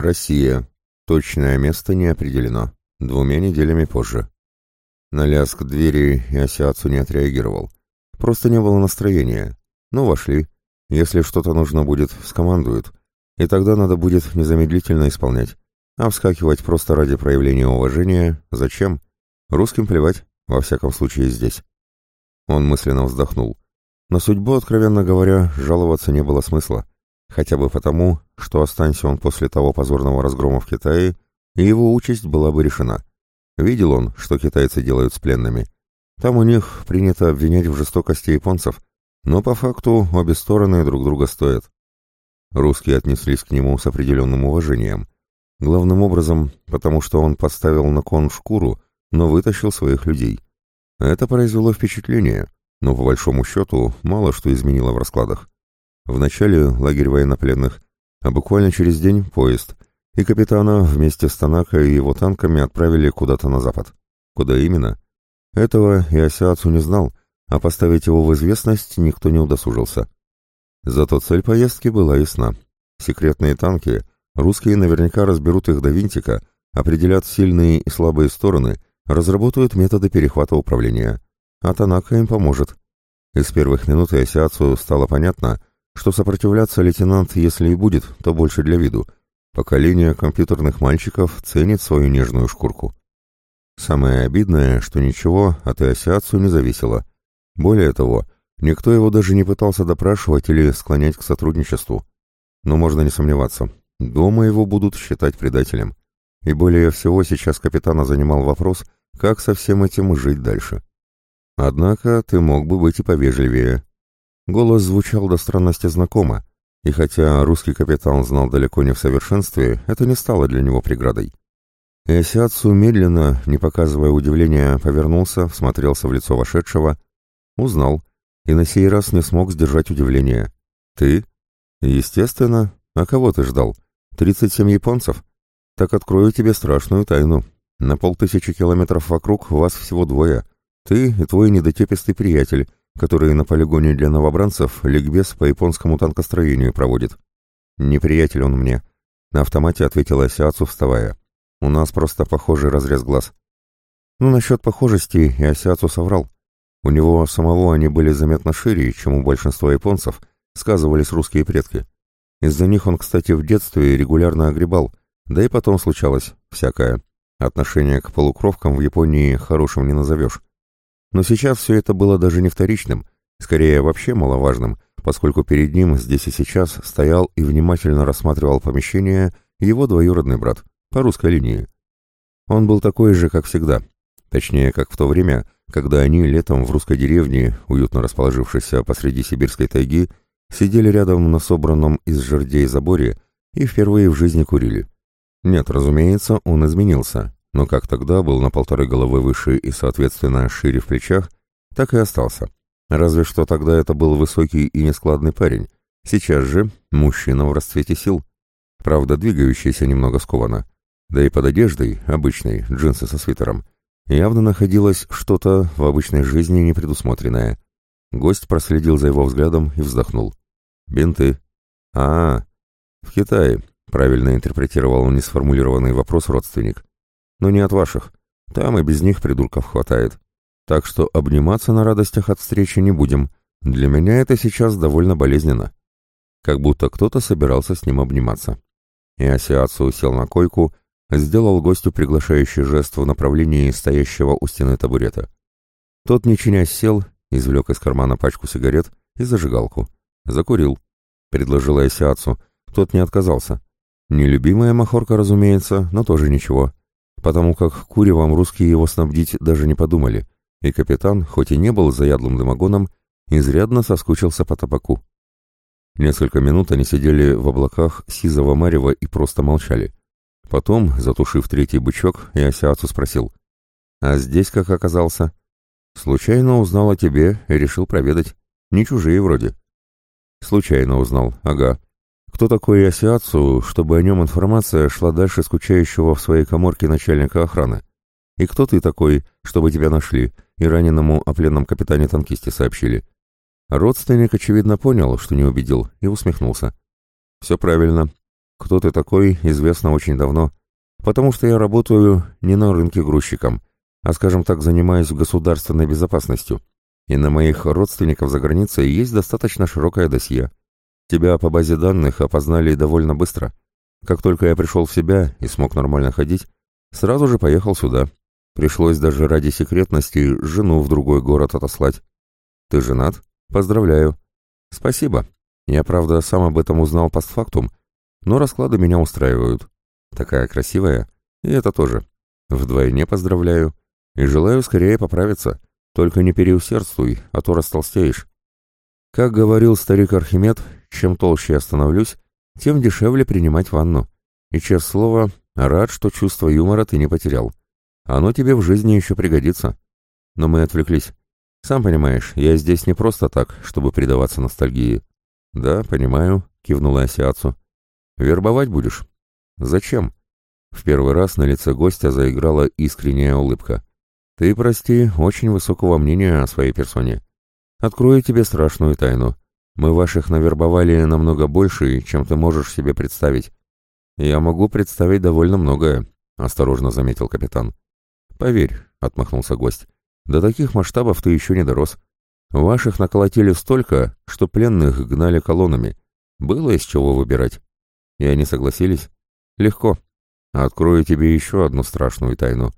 Россия. Точное место не определено. Двумя неделями позже. На лязг двери Иосиацу не отреагировал. Просто не было настроения. Ну, вошли. Если что-то нужно будет, скомандуют. И тогда надо будет незамедлительно исполнять. А вскакивать просто ради проявления уважения зачем? Русским плевать, во всяком случае здесь. Он мысленно вздохнул. На судьбу, откровенно говоря, жаловаться не было смысла. Хотя бы потому, что останься он после того позорного разгрома в Китае, и его участь была бы решена. Видел он, что китайцы делают с пленными. Там у них принято обвинять в жестокости японцев, но по факту обе стороны друг друга стоят. Русские отнеслись к нему с определенным уважением. Главным образом, потому что он поставил на кон шкуру, но вытащил своих людей. Это произвело впечатление, но по большому счету мало что изменило в раскладах. Вначале лагерь военнопленных, а буквально через день поезд, и капитана вместе с Танако и его танками отправили куда-то на запад. Куда именно? Этого Иосиацу не знал, а поставить его в известность никто не удосужился. Зато цель поездки была ясна. Секретные танки, русские наверняка разберут их до винтика, определят сильные и слабые стороны, разработают методы перехвата управления. А Танака им поможет. Из первых минут Иосиацу стало понятно, что сопротивляться лейтенант, если и будет, то больше для виду. Поколение компьютерных мальчиков ценит свою нежную шкурку. Самое обидное, что ничего от Иосиацу не зависело. Более того, никто его даже не пытался допрашивать или склонять к сотрудничеству. Но можно не сомневаться, дома его будут считать предателем. И более всего сейчас капитана занимал вопрос, как со всем этим жить дальше. Однако ты мог бы быть и повежливее. Голос звучал до странности знакомо, и хотя русский капитан знал далеко не в совершенстве, это не стало для него преградой. Эсиацу медленно, не показывая удивления, повернулся, всмотрелся в лицо вошедшего, узнал, и на сей раз не смог сдержать удивление. «Ты?» «Естественно. А кого ты ждал? Тридцать семь японцев? Так открою тебе страшную тайну. На полтысячи километров вокруг вас всего двое. Ты и твой недотепистый приятель, который на полигоне для новобранцев ликбез по японскому танкостроению проводит. «Неприятель он мне», — на автомате ответила Асиацу, вставая. «У нас просто похожий разрез глаз». Ну, насчет похожести и Асиацу соврал. У него самого они были заметно шире, чем у большинства японцев, сказывались русские предки. Из-за них он, кстати, в детстве регулярно огребал, да и потом случалось всякое. Отношение к полукровкам в Японии хорошим не назовешь. Но сейчас все это было даже не вторичным, скорее вообще маловажным, поскольку перед ним здесь и сейчас стоял и внимательно рассматривал помещение его двоюродный брат, по русской линии. Он был такой же, как всегда, точнее, как в то время, когда они летом в русской деревне, уютно расположившейся посреди сибирской тайги, сидели рядом на собранном из жердей заборе и впервые в жизни курили. Нет, разумеется, он изменился, но как тогда был на полторы головы выше и, соответственно, шире в плечах, так и остался. Разве что тогда это был высокий и нескладный парень. Сейчас же мужчина в расцвете сил. Правда, двигающийся немного скованно. Да и под одеждой, обычной, джинсы со свитером, явно находилось что-то в обычной жизни непредусмотренное. Гость проследил за его взглядом и вздохнул. «Бинты». «А, -а в Китае», — правильно интерпретировал несформулированный вопрос родственник но не от ваших. Там и без них придурков хватает. Так что обниматься на радостях от встречи не будем. Для меня это сейчас довольно болезненно. Как будто кто-то собирался с ним обниматься. И Асиацу сел на койку, сделал гостю приглашающий жест в направлении стоящего у стены табурета. Тот, не чинясь, сел, извлек из кармана пачку сигарет и зажигалку. Закурил. Предложила Асиацу. Тот не отказался. Нелюбимая махорка, разумеется, но тоже ничего потому как куревом русские его снабдить даже не подумали, и капитан, хоть и не был заядлым дымогоном, изрядно соскучился по табаку. Несколько минут они сидели в облаках сизого марева и просто молчали. Потом, затушив третий бычок, Иосиацу спросил, «А здесь как оказался?» «Случайно узнал о тебе и решил проведать. Не чужие вроде». «Случайно узнал, ага. Кто такой Иосиацу, чтобы о нем информация шла дальше скучающего в своей коморке начальника охраны? И кто ты такой, чтобы тебя нашли, и раненому о пленном капитане-танкисте сообщили? Родственник, очевидно, понял, что не убедил, и усмехнулся. Все правильно. Кто ты такой, известно очень давно, потому что я работаю не на рынке грузчиком, а, скажем так, занимаюсь государственной безопасностью, и на моих родственников за границей есть достаточно широкое досье. Тебя по базе данных опознали довольно быстро. Как только я пришел в себя и смог нормально ходить, сразу же поехал сюда. Пришлось даже ради секретности жену в другой город отослать. Ты женат? Поздравляю. Спасибо. Я, правда, сам об этом узнал постфактум, но расклады меня устраивают. Такая красивая, и это тоже. Вдвойне поздравляю. И желаю скорее поправиться. Только не переусердствуй, а то растолстеешь. Как говорил старик Архимед, чем толще я становлюсь, тем дешевле принимать ванну. И, честное слово, рад, что чувство юмора ты не потерял. Оно тебе в жизни еще пригодится. Но мы отвлеклись. Сам понимаешь, я здесь не просто так, чтобы предаваться ностальгии. Да, понимаю, кивнула Асиацу. Вербовать будешь? Зачем? В первый раз на лице гостя заиграла искренняя улыбка. Ты, прости, очень высокого мнения о своей персоне. Открою тебе страшную тайну. Мы ваших навербовали намного больше, чем ты можешь себе представить. Я могу представить довольно многое, осторожно заметил капитан. Поверь, отмахнулся гость. До таких масштабов ты еще не дорос. Ваших наколотили столько, что пленных гнали колоннами. Было из чего выбирать. И они согласились. Легко. Открою тебе еще одну страшную тайну.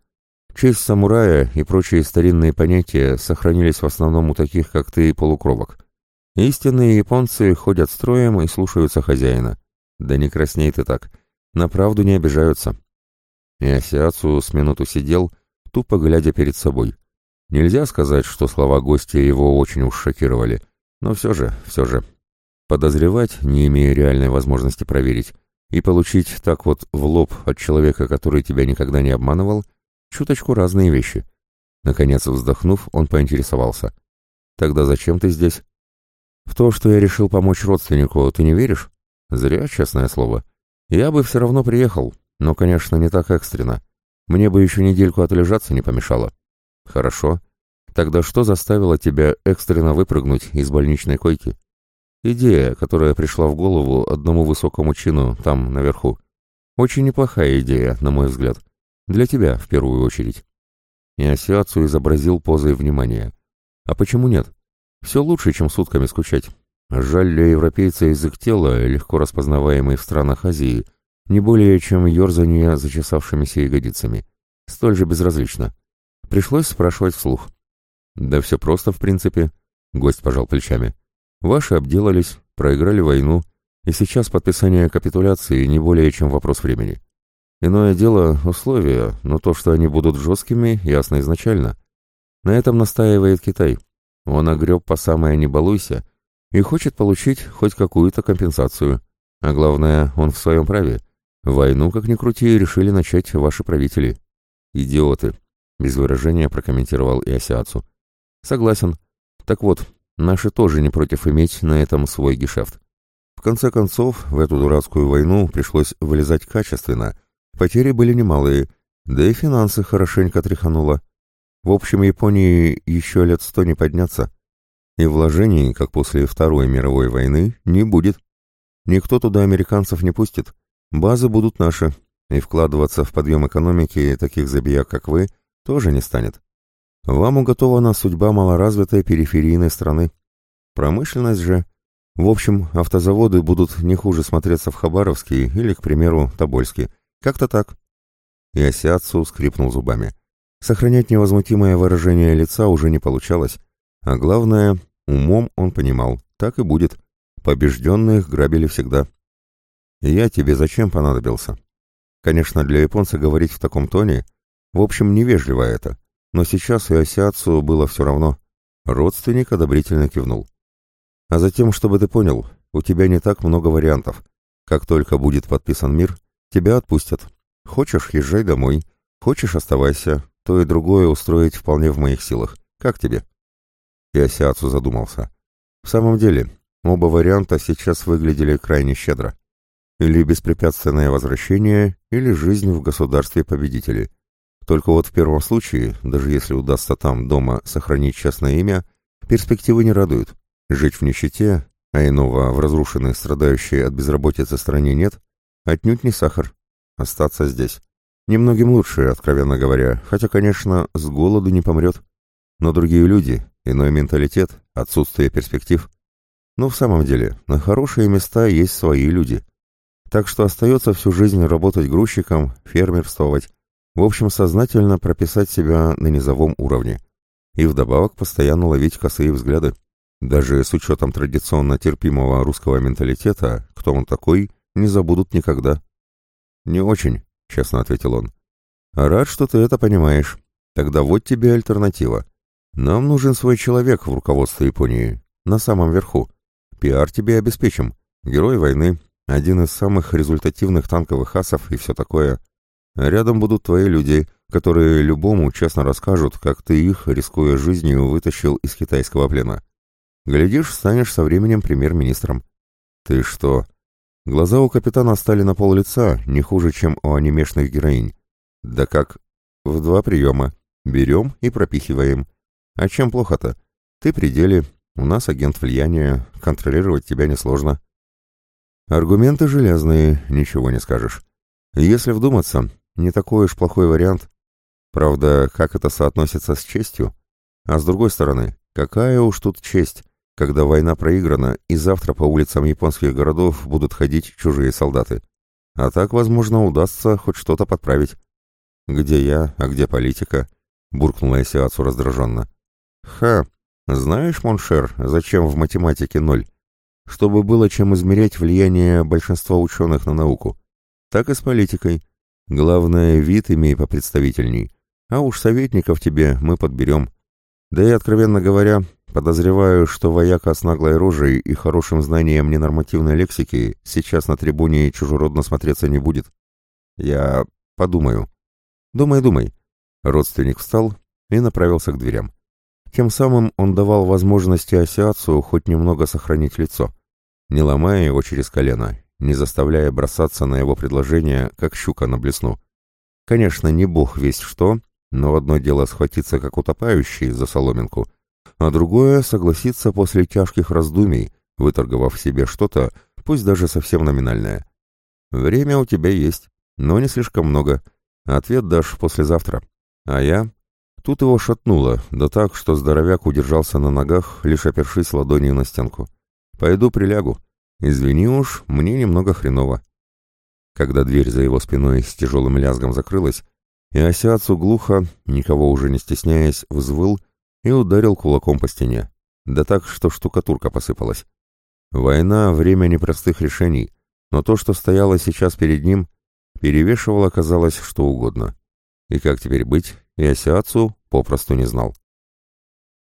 Честь самурая и прочие старинные понятия сохранились в основном у таких, как ты, полукровок. Истинные японцы ходят строем и слушаются хозяина. Да не красней ты так. На правду не обижаются. И Асиацу с минуту сидел, тупо глядя перед собой. Нельзя сказать, что слова гостя его очень уж шокировали, но все же, все же. Подозревать, не имея реальной возможности проверить, и получить так вот в лоб от человека, который тебя никогда не обманывал, чуточку разные вещи. Наконец, вздохнув, он поинтересовался. «Тогда зачем ты здесь?» В то, что я решил помочь родственнику, ты не веришь? Зря, честное слово. Я бы все равно приехал, но, конечно, не так экстренно. Мне бы еще недельку отлежаться не помешало. Хорошо. Тогда что заставило тебя экстренно выпрыгнуть из больничной койки? Идея, которая пришла в голову одному высокому чину там, наверху. Очень неплохая идея, на мой взгляд. Для тебя, в первую очередь. И Асиацу изобразил позой внимания. А почему нет? Все лучше, чем сутками скучать. Жаль для европейца язык тела, легко распознаваемый в странах Азии, не более чем ерзание зачесавшимися ягодицами. Столь же безразлично. Пришлось спрашивать вслух. «Да все просто, в принципе», — гость пожал плечами. «Ваши обделались, проиграли войну, и сейчас подписание капитуляции не более чем вопрос времени. Иное дело — условия, но то, что они будут жесткими, ясно изначально. На этом настаивает Китай». Он огреб по самое «не балуйся» и хочет получить хоть какую-то компенсацию. А главное, он в своем праве. Войну, как ни крути, решили начать ваши правители. Идиоты, без выражения прокомментировал Иосиацу. Согласен. Так вот, наши тоже не против иметь на этом свой гешефт. В конце концов, в эту дурацкую войну пришлось вылезать качественно. Потери были немалые, да и финансы хорошенько тряхануло. В общем, Японии еще лет сто не подняться. И вложений, как после Второй мировой войны, не будет. Никто туда американцев не пустит. Базы будут наши. И вкладываться в подъем экономики таких забияк, как вы, тоже не станет. Вам уготована судьба малоразвитой периферийной страны. Промышленность же... В общем, автозаводы будут не хуже смотреться в Хабаровске или, к примеру, Тобольске. Как-то так. И Осиатсу скрипнул зубами. Сохранять невозмутимое выражение лица уже не получалось, а главное, умом он понимал, так и будет. Побежденных грабили всегда. «Я тебе зачем понадобился?» Конечно, для японца говорить в таком тоне, в общем, невежливо это, но сейчас и Осиацу было все равно. Родственник одобрительно кивнул. «А затем, чтобы ты понял, у тебя не так много вариантов. Как только будет подписан мир, тебя отпустят. Хочешь, езжай домой. Хочешь, оставайся. То и другое устроить вполне в моих силах. Как тебе?» Иосиацу задумался. В самом деле, оба варианта сейчас выглядели крайне щедро. Или беспрепятственное возвращение, или жизнь в государстве победителей. Только вот в первом случае, даже если удастся там, дома, сохранить честное имя, перспективы не радуют. Жить в нищете, а иного в разрушенной, страдающей от безработицы стране нет, Отнюдь не сахар. Остаться здесь. Немногим лучше, откровенно говоря, хотя, конечно, с голоду не помрет. Но другие люди, иной менталитет, отсутствие перспектив. Но в самом деле, на хорошие места есть свои люди. Так что остается всю жизнь работать грузчиком, фермерствовать, в общем, сознательно прописать себя на низовом уровне. И вдобавок постоянно ловить косые взгляды. Даже с учетом традиционно терпимого русского менталитета, кто он такой, не забудут никогда. «Не очень», — честно ответил он. «Рад, что ты это понимаешь. Тогда вот тебе альтернатива. Нам нужен свой человек в руководстве Японии, на самом верху. Пиар тебе обеспечим. Герой войны, один из самых результативных танковых асов и все такое. Рядом будут твои люди, которые любому честно расскажут, как ты их, рискуя жизнью, вытащил из китайского плена. Глядишь, станешь со временем премьер-министром. Ты что? Глаза у капитана стали на пол лица, не хуже, чем у анимешных героинь. Да как? В два приема. Берем и пропихиваем. А чем плохо-то? Ты при деле, у нас агент влияния, контролировать тебя несложно. Аргументы железные, ничего не скажешь. Если вдуматься, не такой уж плохой вариант. Правда, как это соотносится с честью? А с другой стороны, какая уж тут честь, когда война проиграна и завтра по улицам японских городов будут ходить чужие солдаты. А так, возможно, удастся хоть что-то подправить. «Где я, а где политика?» — буркнула Эсиацу раздраженно. «Ха! Знаешь, mon cher, зачем в математике ноль? Чтобы было чем измерять влияние большинства ученых на науку. Так и с политикой. Главное, вид имей попредставительней. А уж советников тебе мы подберем. Да и, откровенно говоря, подозреваю, что вояка с наглой рожей и хорошим знанием ненормативной лексики сейчас на трибуне чужеродно смотреться не будет. Я подумаю. Думай, думай. Родственник встал и направился к дверям. Тем самым он давал возможности Асиацу хоть немного сохранить лицо, не ломая его через колено, не заставляя бросаться на его предложение, как щука на блесну. Конечно, не бог весть что, но одно дело схватиться как утопающий за соломинку, а другое — согласиться после тяжких раздумий, выторговав себе что-то, пусть даже совсем номинальное. Время у тебя есть, но не слишком много. Ответ дашь послезавтра. А я Тут его шатнуло, да так, что здоровяк удержался на ногах, лишь опершись ладонью на стенку. «Пойду прилягу. Извини уж, мне немного хреново». Когда дверь за его спиной с тяжелым лязгом закрылась, и Осяцу глухо, никого уже не стесняясь, взвыл и ударил кулаком по стене. Да так, что штукатурка посыпалась. Война — время непростых решений, но то, что стояло сейчас перед ним, перевешивало, казалось, что угодно. И как теперь быть, и Осиацу попросту не знал.